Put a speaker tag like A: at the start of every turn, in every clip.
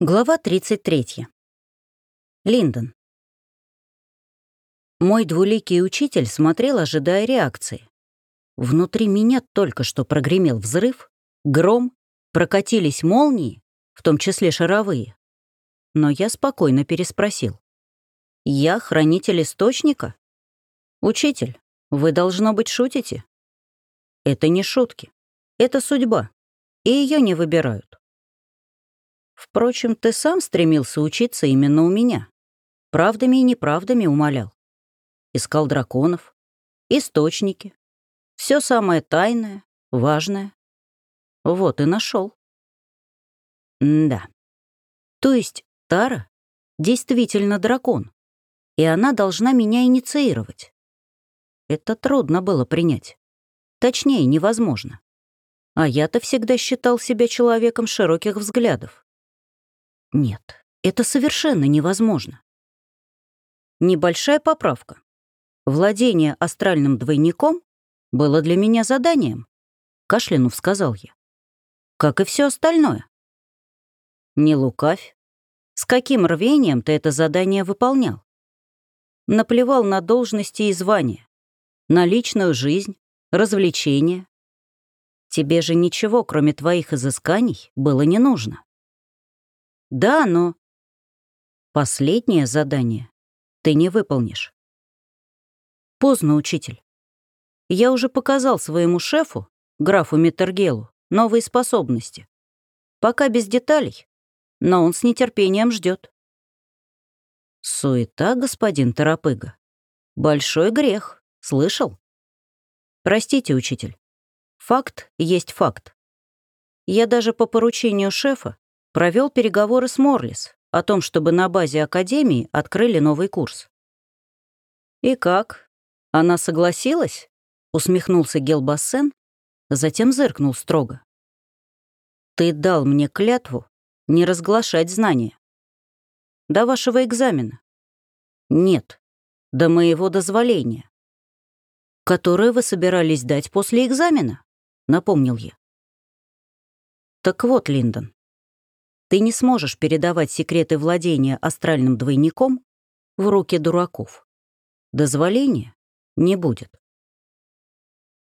A: Глава 33. Линдон. Мой двуликий учитель смотрел, ожидая реакции. Внутри меня только что прогремел взрыв, гром, прокатились молнии, в том числе шаровые. Но я спокойно переспросил. «Я хранитель источника? Учитель, вы, должно быть, шутите?» «Это не шутки. Это судьба, и ее не выбирают. Впрочем, ты сам стремился учиться именно у меня. Правдами и неправдами умолял. Искал драконов, источники. Все самое тайное, важное. Вот и нашел. Да. То есть Тара действительно дракон, и она должна меня инициировать. Это трудно было принять. Точнее, невозможно. А я-то всегда считал себя человеком широких взглядов. Нет, это совершенно невозможно. Небольшая поправка. Владение астральным двойником было для меня заданием, кашлянув сказал я. Как и все остальное. Не лукавь. С каким рвением ты это задание выполнял? Наплевал на должности и звания, на личную жизнь, развлечения. Тебе же ничего, кроме твоих изысканий, было не нужно. Да, но... Последнее задание ты не выполнишь. Поздно, учитель. Я уже показал своему шефу, графу Миттергелу, новые способности. Пока без деталей, но он с нетерпением ждет. Суета, господин Торопыга. Большой грех, слышал? Простите, учитель. Факт есть факт. Я даже по поручению шефа провел переговоры с Морлис о том, чтобы на базе Академии открыли новый курс. «И как? Она согласилась?» — усмехнулся Гелбассен, затем зыркнул строго. «Ты дал мне клятву не разглашать знания. До вашего экзамена. Нет, до моего дозволения. Которое вы собирались дать после экзамена, напомнил я. Так вот, Линдон, ты не сможешь передавать секреты владения астральным двойником в руки дураков. Дозволения не будет.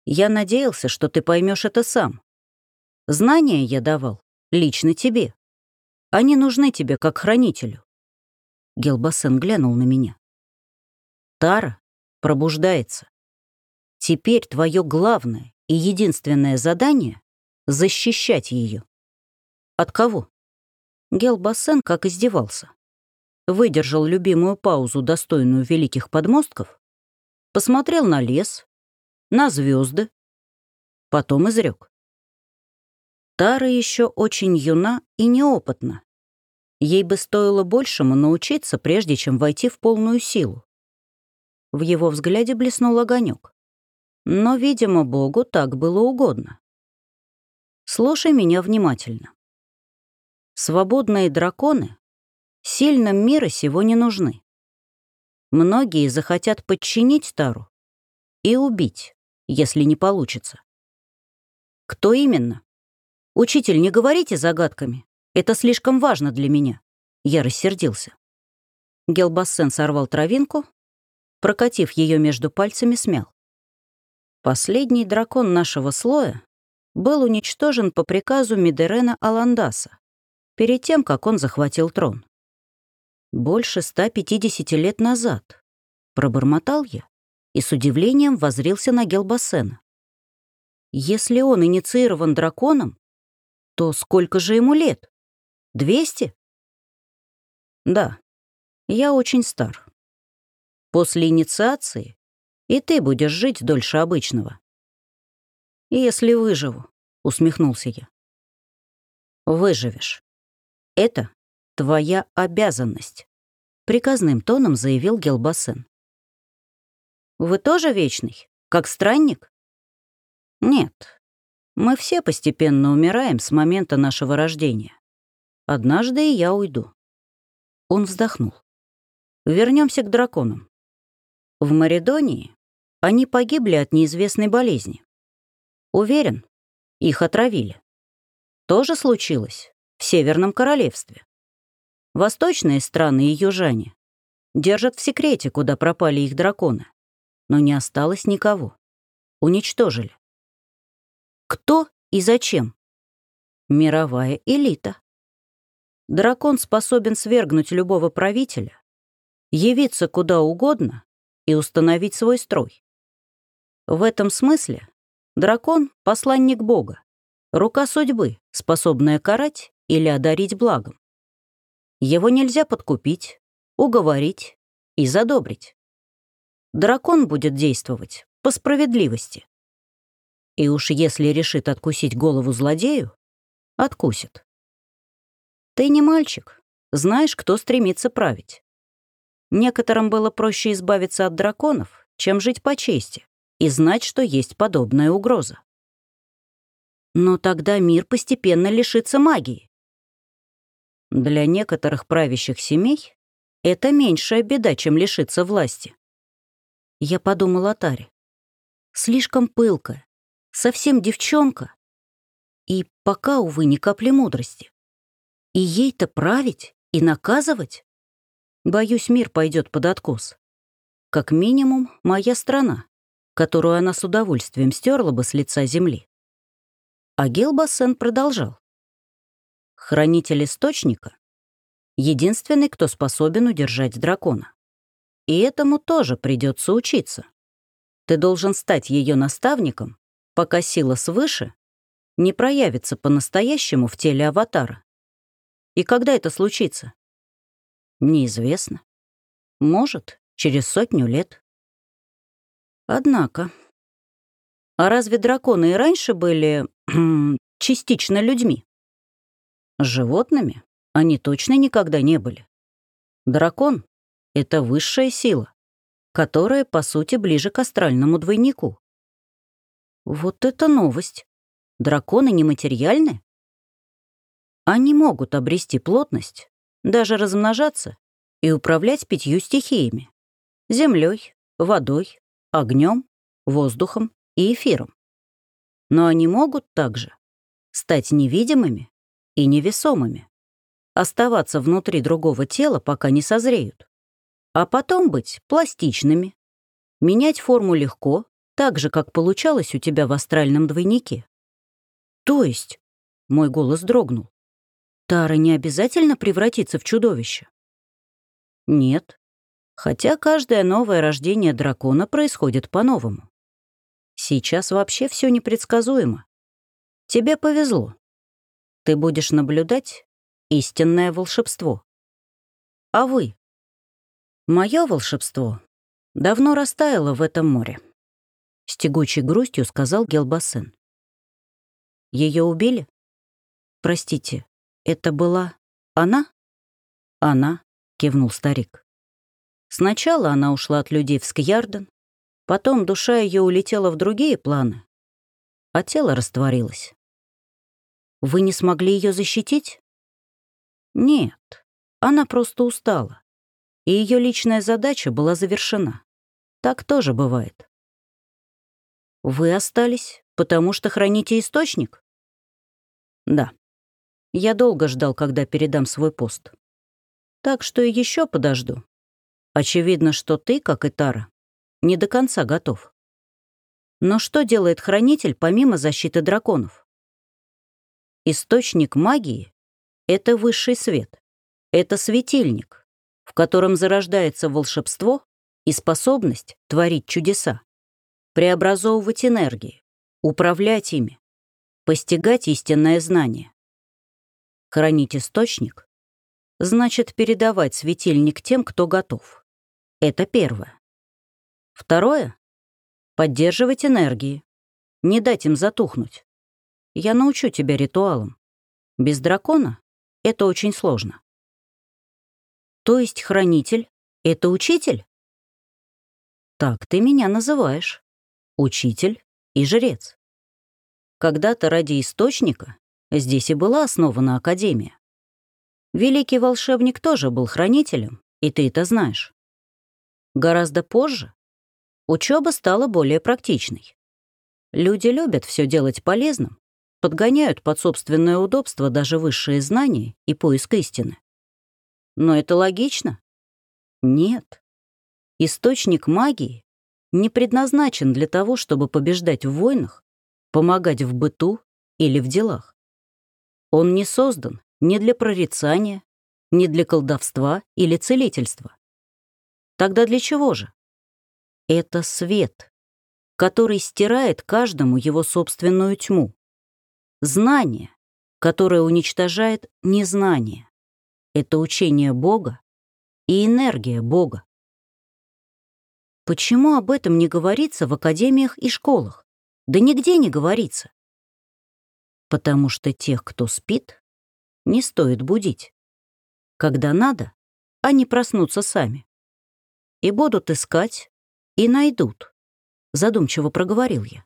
A: Я надеялся, что ты поймешь это сам. Знания я давал лично тебе. Они нужны тебе как хранителю. Гелбасен глянул на меня. Тара пробуждается. Теперь твое главное и единственное задание — защищать ее. От кого? Гелбассен как издевался. Выдержал любимую паузу, достойную великих подмостков, посмотрел на лес, на звезды, потом изрек. Тара еще очень юна и неопытна. Ей бы стоило большему научиться, прежде чем войти в полную силу. В его взгляде блеснул огонек. Но, видимо, Богу так было угодно. Слушай меня внимательно. Свободные драконы сильным мира сего не нужны. Многие захотят подчинить Тару и убить, если не получится. Кто именно? Учитель, не говорите загадками. Это слишком важно для меня. Я рассердился. Гелбассен сорвал травинку, прокатив ее между пальцами, смял. Последний дракон нашего слоя был уничтожен по приказу Мидерена Аландаса, перед тем, как он захватил трон. «Больше 150 лет назад», — пробормотал я и с удивлением возрился на Гелбасена. «Если он инициирован драконом, то сколько же ему лет? Двести?» «Да, я очень стар. После инициации и ты будешь жить дольше обычного». «Если выживу», — усмехнулся я. «Выживешь. Это твоя обязанность», — приказным тоном заявил Гелбасен. «Вы тоже вечный, как странник?» «Нет. Мы все постепенно умираем с момента нашего рождения. Однажды и я уйду». Он вздохнул. Вернемся к драконам. В Маридонии они погибли от неизвестной болезни. Уверен, их отравили. Тоже случилось в Северном Королевстве. Восточные страны и южане держат в секрете, куда пропали их драконы. Но не осталось никого. Уничтожили. Кто и зачем? Мировая элита. Дракон способен свергнуть любого правителя, явиться куда угодно и установить свой строй. В этом смысле дракон — посланник Бога, рука судьбы, способная карать или одарить благом. Его нельзя подкупить, уговорить и задобрить. Дракон будет действовать по справедливости. И уж если решит откусить голову злодею, откусит. Ты не мальчик, знаешь, кто стремится править. Некоторым было проще избавиться от драконов, чем жить по чести и знать, что есть подобная угроза. Но тогда мир постепенно лишится магии. Для некоторых правящих семей это меньшая беда, чем лишиться власти. Я подумала о Таре. Слишком пылкая, совсем девчонка. И пока, увы, ни капли мудрости. И ей-то править и наказывать? Боюсь, мир пойдет под откос. Как минимум, моя страна, которую она с удовольствием стерла бы с лица земли. А Гилбассен продолжал. Хранитель источника — единственный, кто способен удержать дракона. И этому тоже придется учиться. Ты должен стать ее наставником, пока сила свыше не проявится по-настоящему в теле аватара. И когда это случится? Неизвестно. Может, через сотню лет. Однако... А разве драконы и раньше были частично людьми? Животными они точно никогда не были. Дракон — это высшая сила, которая, по сути, ближе к астральному двойнику. Вот это новость. Драконы нематериальны? Они могут обрести плотность, даже размножаться и управлять пятью стихиями — землей, водой, огнем, воздухом и эфиром. Но они могут также стать невидимыми и невесомыми, оставаться внутри другого тела, пока не созреют, а потом быть пластичными, менять форму легко, так же, как получалось у тебя в астральном двойнике. То есть, мой голос дрогнул, Тара не обязательно превратиться в чудовище? Нет. Хотя каждое новое рождение дракона происходит по-новому. Сейчас вообще все непредсказуемо. Тебе повезло. Ты будешь наблюдать истинное волшебство. А вы? Мое волшебство давно растаяло в этом море. С тягучей грустью сказал Гелбасен. Ее убили? Простите, это была она? Она, кивнул старик. Сначала она ушла от людей в Скьярден, потом душа ее улетела в другие планы, а тело растворилось. Вы не смогли ее защитить? Нет, она просто устала, и ее личная задача была завершена. Так тоже бывает. Вы остались, потому что храните источник? Да. Я долго ждал, когда передам свой пост. Так что и еще подожду. Очевидно, что ты, как и Тара, не до конца готов. Но что делает хранитель помимо защиты драконов? Источник магии — это высший свет. Это светильник, в котором зарождается волшебство и способность творить чудеса, преобразовывать энергии, управлять ими, постигать истинное знание. Хранить источник — значит передавать светильник тем, кто готов. Это первое. Второе — поддерживать энергии, не дать им затухнуть. Я научу тебя ритуалам. Без дракона это очень сложно. То есть хранитель — это учитель? Так ты меня называешь. Учитель и жрец. Когда-то ради источника здесь и была основана Академия. Великий волшебник тоже был хранителем, и ты это знаешь. Гораздо позже учеба стала более практичной. Люди любят все делать полезным, подгоняют под собственное удобство даже высшие знания и поиск истины. Но это логично. Нет. Источник магии не предназначен для того, чтобы побеждать в войнах, помогать в быту или в делах. Он не создан ни для прорицания, ни для колдовства или целительства. Тогда для чего же? Это свет, который стирает каждому его собственную тьму. Знание, которое уничтожает незнание. Это учение Бога и энергия Бога. Почему об этом не говорится в академиях и школах? Да нигде не говорится. Потому что тех, кто спит, не стоит будить. Когда надо, они проснутся сами. И будут искать, и найдут, задумчиво проговорил я.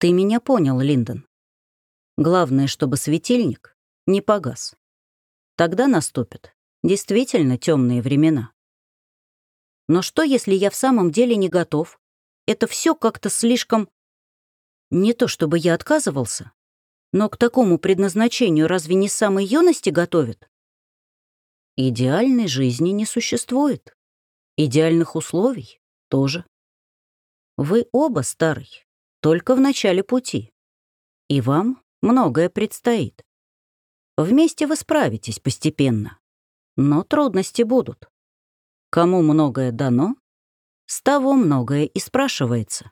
A: Ты меня понял, Линдон. Главное, чтобы светильник не погас. Тогда наступят действительно темные времена. Но что, если я в самом деле не готов? Это все как-то слишком... Не то чтобы я отказывался, но к такому предназначению разве не самой юности готовят? Идеальной жизни не существует. Идеальных условий тоже. Вы оба старый, только в начале пути. И вам многое предстоит. Вместе вы справитесь постепенно. Но трудности будут. Кому многое дано, с того многое и спрашивается.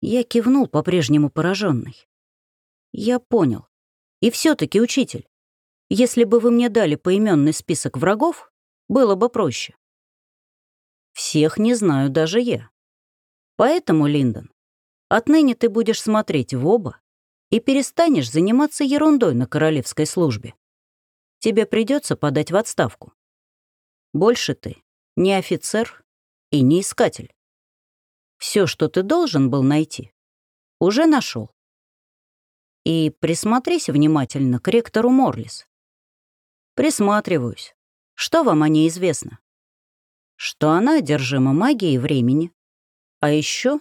A: Я кивнул, по-прежнему пораженный. Я понял. И все таки учитель, если бы вы мне дали поименный список врагов, было бы проще. Всех не знаю даже я. Поэтому, Линдон, отныне ты будешь смотреть в оба и перестанешь заниматься ерундой на королевской службе. Тебе придется подать в отставку. Больше ты не офицер и не искатель. Все, что ты должен был найти, уже нашел. И присмотрись внимательно к ректору Морлис. Присматриваюсь. Что вам о ней известно? Что она одержима магией времени. А еще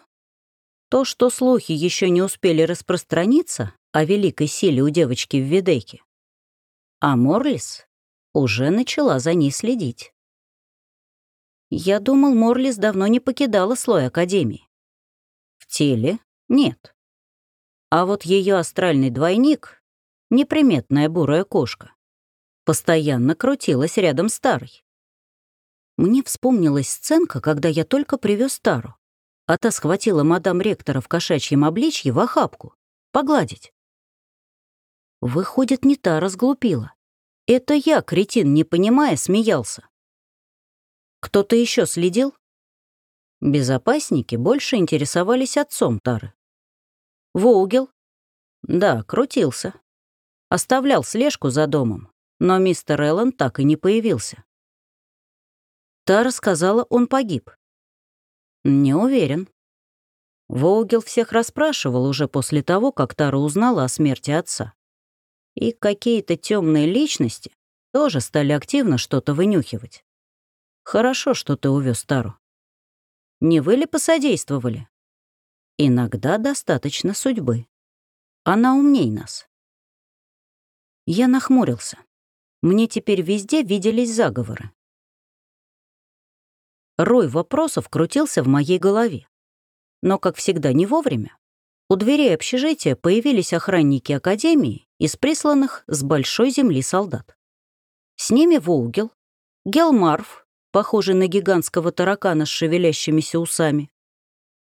A: то, что слухи еще не успели распространиться о великой силе у девочки в Видеке. А Морлис уже начала за ней следить. Я думал, Морлис давно не покидала слой Академии. В теле — нет. А вот ее астральный двойник, неприметная бурая кошка, постоянно крутилась рядом с Тарой. Мне вспомнилась сценка, когда я только привез Тару, а та схватила мадам ректора в кошачьем обличье в охапку, погладить. Выходит, не та разглупила. Это я, кретин, не понимая, смеялся. Кто-то еще следил? Безопасники больше интересовались отцом Тары. Воугел? Да, крутился. Оставлял слежку за домом, но мистер Эллен так и не появился. Тара сказала, он погиб. Не уверен. Воугел всех расспрашивал уже после того, как Тара узнала о смерти отца. И какие-то темные личности тоже стали активно что-то вынюхивать. Хорошо, что ты увез Тару. Не вы ли посодействовали? Иногда достаточно судьбы. Она умней нас. Я нахмурился. Мне теперь везде виделись заговоры. Рой вопросов крутился в моей голове. Но, как всегда, не вовремя. У дверей общежития появились охранники Академии из присланных с большой земли солдат. С ними Волгел, Гелмарф похожий на гигантского таракана с шевелящимися усами,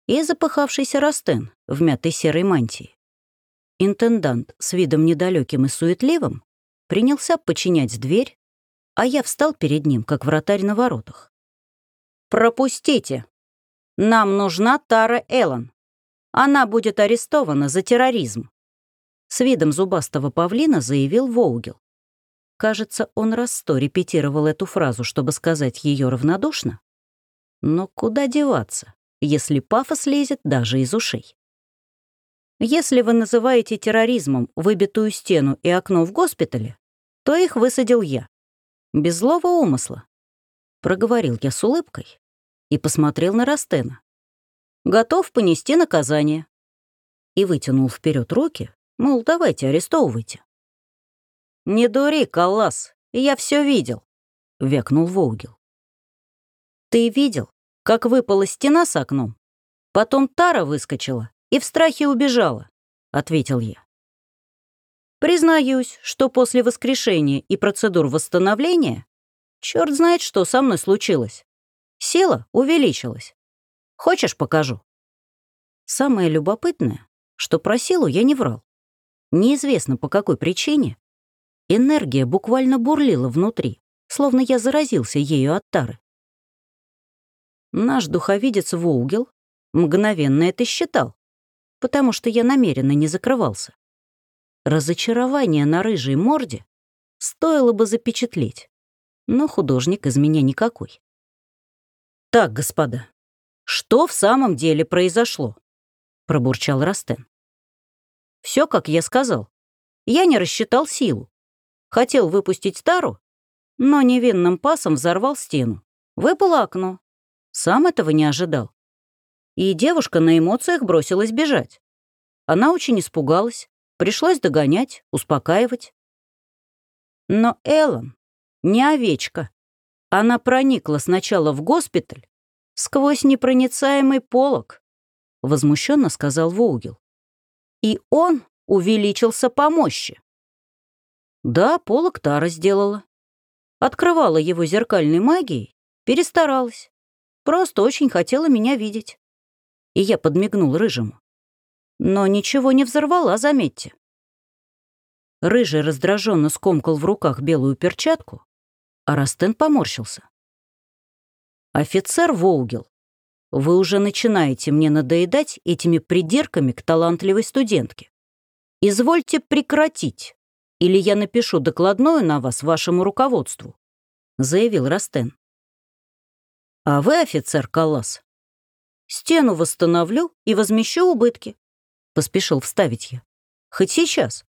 A: и запыхавшийся Растен в мятой серой мантии. Интендант с видом недалеким и суетливым принялся подчинять дверь, а я встал перед ним, как вратарь на воротах. «Пропустите! Нам нужна Тара Эллен. Она будет арестована за терроризм», с видом зубастого павлина заявил Воугел. Кажется, он раз сто репетировал эту фразу, чтобы сказать ее равнодушно. Но куда деваться, если пафос лезет даже из ушей? Если вы называете терроризмом выбитую стену и окно в госпитале, то их высадил я. Без злого умысла. Проговорил я с улыбкой и посмотрел на Растена. Готов понести наказание. И вытянул вперед руки, мол, давайте арестовывайте. «Не дури, Каллас!» я все видел», — вякнул Воугел. «Ты видел, как выпала стена с окном? Потом Тара выскочила и в страхе убежала», — ответил я. «Признаюсь, что после воскрешения и процедур восстановления черт знает, что со мной случилось. Сила увеличилась. Хочешь, покажу?» Самое любопытное, что про силу я не врал. Неизвестно по какой причине. Энергия буквально бурлила внутри, словно я заразился ею от тары. Наш духовидец Воугел мгновенно это считал, потому что я намеренно не закрывался. Разочарование на рыжей морде стоило бы запечатлеть, но художник из меня никакой. «Так, господа, что в самом деле произошло?» — пробурчал Растен. Все, как я сказал. Я не рассчитал силу. Хотел выпустить стару, но невинным пасом взорвал стену. Выпало окно. Сам этого не ожидал. И девушка на эмоциях бросилась бежать. Она очень испугалась. Пришлось догонять, успокаивать. Но Эллен не овечка. Она проникла сначала в госпиталь сквозь непроницаемый полог, возмущенно сказал Воугел и он увеличился по мощи. Да, полок Тара сделала. Открывала его зеркальной магией, перестаралась. Просто очень хотела меня видеть. И я подмигнул рыжему. Но ничего не взорвала, заметьте. Рыжий раздраженно скомкал в руках белую перчатку, а Растен поморщился. «Офицер Воугел, вы уже начинаете мне надоедать этими придирками к талантливой студентке. Извольте прекратить, или я напишу докладную на вас вашему руководству», — заявил Растен. «А вы, офицер Калас, стену восстановлю и возмещу убытки», — поспешил вставить я. «Хоть сейчас.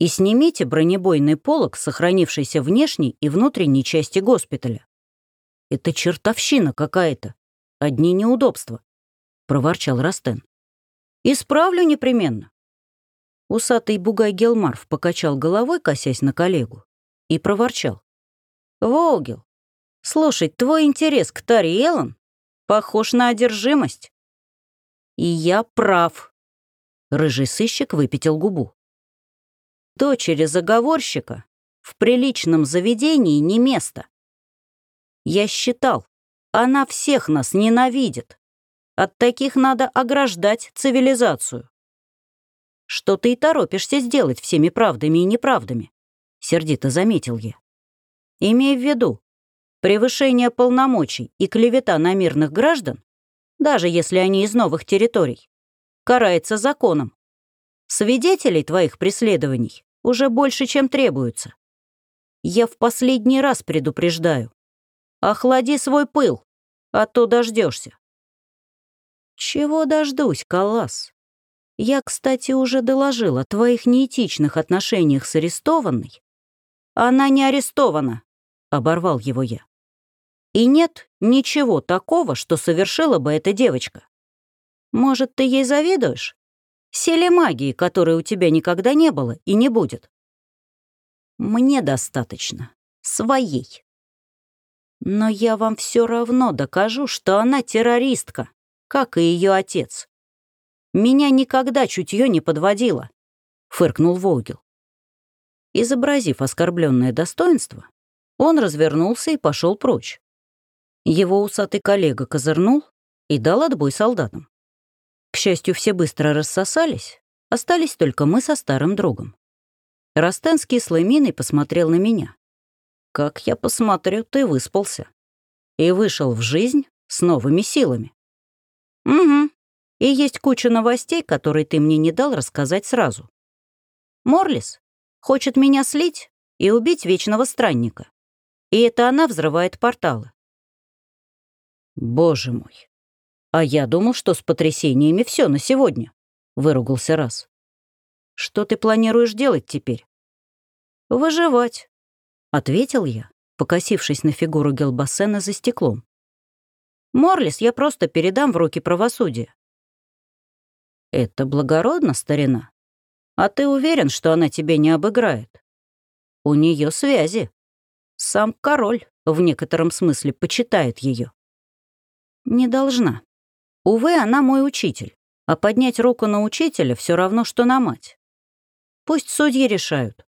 A: И снимите бронебойный полог, сохранившийся внешней и внутренней части госпиталя. Это чертовщина какая-то. Одни неудобства», — проворчал Растен. «Исправлю непременно». Усатый бугай Гелмарф покачал головой, косясь на коллегу, и проворчал. «Волгел, слушай, твой интерес к Таре Эллен похож на одержимость». «И я прав», — рыжий сыщик выпятил губу. «Дочери заговорщика в приличном заведении не место. Я считал, она всех нас ненавидит. От таких надо ограждать цивилизацию. Что ты и торопишься сделать всеми правдами и неправдами, сердито заметил я. Имей в виду, превышение полномочий и клевета на мирных граждан, даже если они из новых территорий, карается законом. Свидетелей твоих преследований уже больше, чем требуется. Я в последний раз предупреждаю. Охлади свой пыл, а то дождешься. Чего дождусь, Калас? Я, кстати, уже доложил о твоих неэтичных отношениях с арестованной. Она не арестована, оборвал его я. И нет ничего такого, что совершила бы эта девочка. Может, ты ей завидуешь? Силе магии, которой у тебя никогда не было и не будет. Мне достаточно. Своей. Но я вам все равно докажу, что она террористка, как и ее отец. Меня никогда чутье не подводило, фыркнул Вогел. Изобразив оскорбленное достоинство, он развернулся и пошел прочь. Его усатый коллега козырнул и дал отбой солдатам. К счастью, все быстро рассосались, остались только мы со старым другом. Растенский с Лэминой посмотрел на меня. Как я посмотрю, ты выспался. И вышел в жизнь с новыми силами. Угу. И есть куча новостей, которые ты мне не дал рассказать сразу. Морлис хочет меня слить и убить Вечного Странника. И это она взрывает порталы. Боже мой. А я думал, что с потрясениями все на сегодня, выругался раз. Что ты планируешь делать теперь? Выживать. — ответил я, покосившись на фигуру Гелбассена за стеклом. «Морлис я просто передам в руки правосудия». «Это благородно, старина. А ты уверен, что она тебе не обыграет?» У нее связи. Сам король в некотором смысле почитает ее. Не должна. Увы, она мой учитель, а поднять руку на учителя все равно, что на мать. Пусть судьи решают.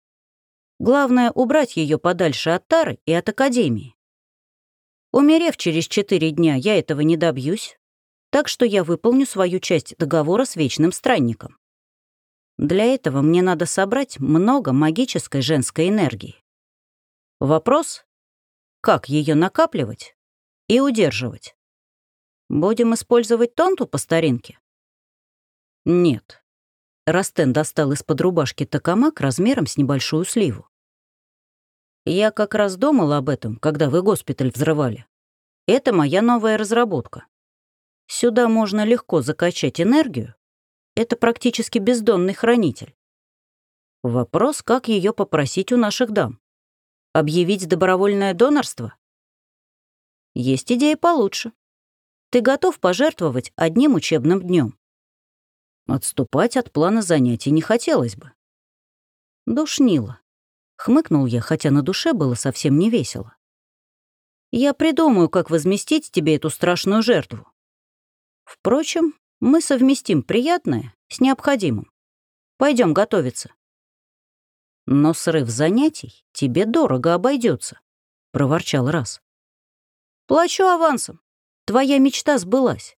A: Главное — убрать ее подальше от Тары и от Академии. Умерев через четыре дня, я этого не добьюсь, так что я выполню свою часть договора с Вечным Странником. Для этого мне надо собрать много магической женской энергии. Вопрос — как ее накапливать и удерживать? Будем использовать тонту по старинке? Нет. Растен достал из-под рубашки токамак размером с небольшую сливу. Я как раз думал об этом, когда вы госпиталь взрывали. Это моя новая разработка. Сюда можно легко закачать энергию. Это практически бездонный хранитель. Вопрос, как ее попросить у наших дам. Объявить добровольное донорство? Есть идея получше. Ты готов пожертвовать одним учебным днем? Отступать от плана занятий не хотелось бы. Душнило. Хмыкнул я, хотя на душе было совсем не весело. Я придумаю, как возместить тебе эту страшную жертву. Впрочем, мы совместим приятное с необходимым. Пойдем готовиться. Но срыв занятий тебе дорого обойдется, проворчал раз. Плачу авансом. Твоя мечта сбылась.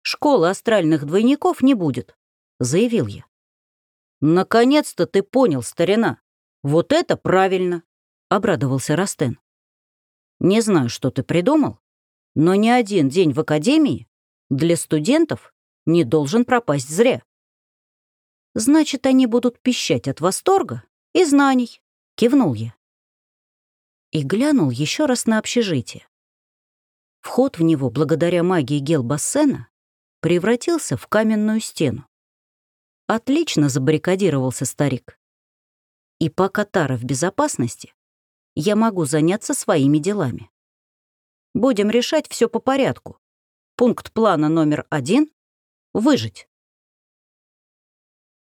A: Школы астральных двойников не будет, заявил я. Наконец-то ты понял, старина. Вот это правильно, обрадовался Растен. Не знаю, что ты придумал, но ни один день в академии для студентов не должен пропасть зря. Значит, они будут пищать от восторга и знаний, кивнул я. И глянул еще раз на общежитие. Вход в него, благодаря магии гелбассена, превратился в каменную стену. Отлично забаррикадировался старик. И пока Тара в безопасности, я могу заняться своими делами. Будем решать все по порядку. Пункт плана номер один — выжить.